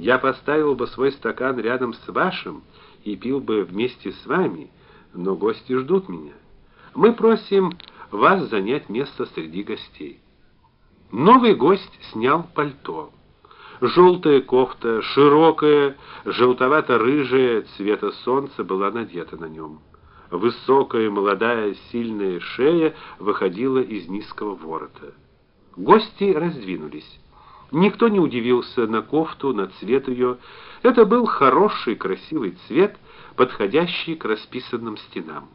Я поставил бы свой стакан рядом с вашим и пил бы вместе с вами, но гости ждут меня. Мы просим вас занять место среди гостей. Новый гость снял пальто. Желтая кофта, широкая, желтовато-рыжая цвета солнца была надета на нем. Высокая, молодая, сильная шея выходила из низкого ворота. Гости раздвинулись. Никто не удивился на кофту, на цвет ее. Это был хороший, красивый цвет, подходящий к расписанным стенам.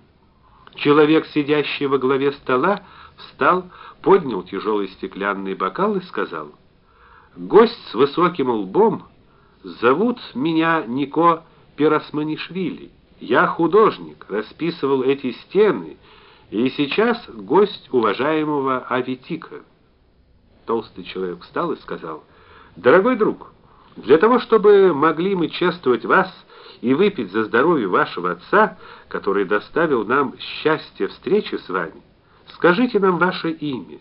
Человек, сидящий во главе стола, встал, поднял тяжелый стеклянный бокал и сказал: "Гость с высоким лбом, зовут меня Нико Пиросманишвили. Я художник, расписывал эти стены, и сейчас гость уважаемого Аветика". Толстый человек встал и сказал: "Дорогой друг, для того, чтобы могли мы чествовать вас и выпить за здоровье вашего отца, который доставил нам счастье встречи с вами, скажите нам ваше имя.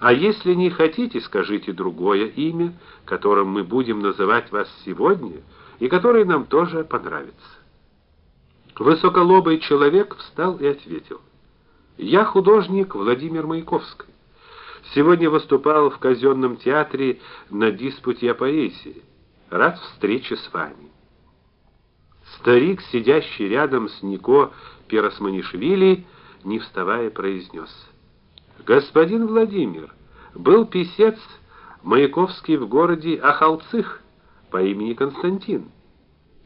А если не хотите, скажите другое имя, которым мы будем называть вас сегодня и которое нам тоже понравится". Высоколобый человек встал и ответил: "Я художник Владимир Маяковский. Сегодня выступал в казенном театре на диспуте о поэзии. Рад встрече с вами. Старик, сидящий рядом с Нико Пиросманишвили, не вставая, произнес: "Господин Владимир, был писец Маяковский в городе Ахалцих по имени Константин.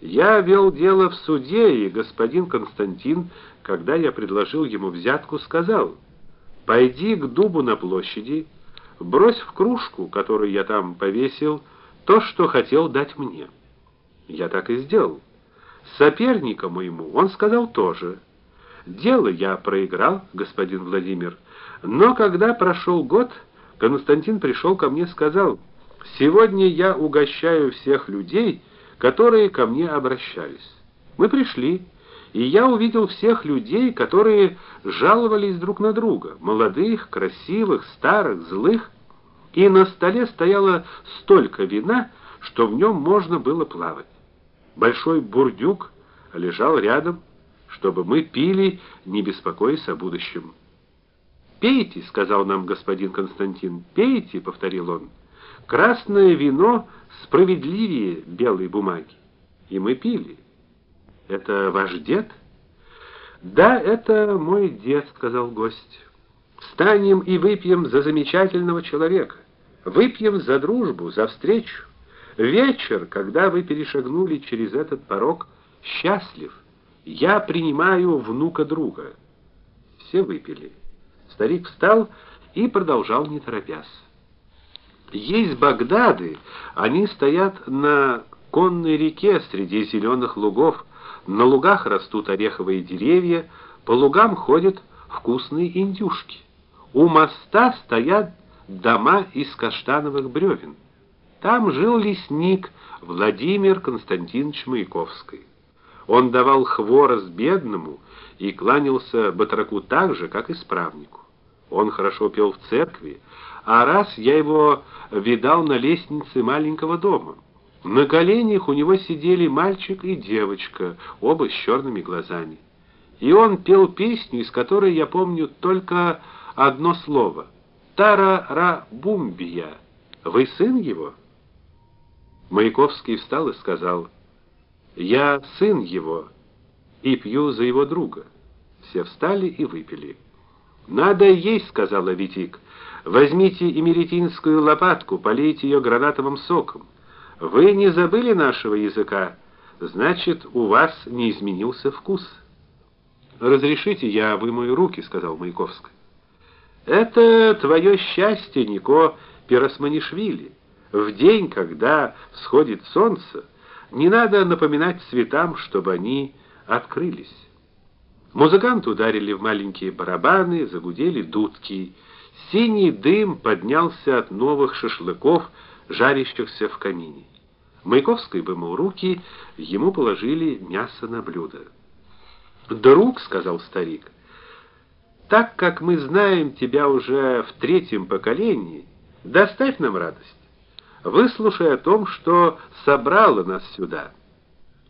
Я вел дело в суде, и господин Константин, когда я предложил ему взятку, сказал: Пойди к дубу на площади, брось в кружку, которую я там повесил, то, что хотел дать мне. Я так и сделал. Соперника моему он сказал тоже. Дело я проиграл, господин Владимир. Но когда прошел год, Константин пришел ко мне и сказал: "Сегодня я угощаю всех людей, которые ко мне обращались". Мы пришли и я увидел всех людей, которые жаловались друг на друга, молодых, красивых, старых, злых, и на столе стояло столько вина, что в нем можно было плавать. Большой бурдюк лежал рядом, чтобы мы пили, не беспокоясь о будущем. "Пейте", сказал нам господин Константин. "Пейте", повторил он. "Красное вино справедливее белой бумаги". И мы пили. Это ваш дед? Да, это мой дед, сказал гость. Встанем и выпьем за замечательного человека. Выпьем за дружбу, за встречу. Вечер, когда вы перешагнули через этот порог, счастлив. Я принимаю внука друга. Все выпили. Старик встал и продолжал не торопясь. Есть Багдады, они стоят на конной реке среди зеленых лугов. На лугах растут ореховые деревья, по лугам ходят вкусные индюшки. У моста стоят дома из каштановых бревен. Там жил лесник Владимир Константинович Маяковский. Он давал хворост бедному и кланялся батраку так же, как исправнику. Он хорошо пел в церкви, а раз я его видал на лестнице маленького дома. На коленях у него сидели мальчик и девочка, оба с черными глазами. И он пел песню, из которой я помню только одно слово: Тара-ра-бумбия. Вы сын его? Маяковский встал и сказал: "Я сын его и пью за его друга". Все встали и выпили. "Надо есть", сказала Витик. "Возьмите имеретинскую лопатку, полейте ее гранатовым соком". Вы не забыли нашего языка, значит, у вас не изменился вкус. Разрешите, я вымою руки, сказал Маяковский. Это твое счастье, Нико Пиросманишвили. В день, когда всходит солнце, не надо напоминать цветам, чтобы они открылись. Музыканты ударили в маленькие барабаны, загудели дудки. Синий дым поднялся от новых шашлыков, жарящихся в камине. Маяковский вымыл руки, ему положили мясо на блюдо. "Друг", сказал старик. "Так как мы знаем тебя уже в третьем поколении, доставь нам радость. Выслушай о том, что собрало нас сюда.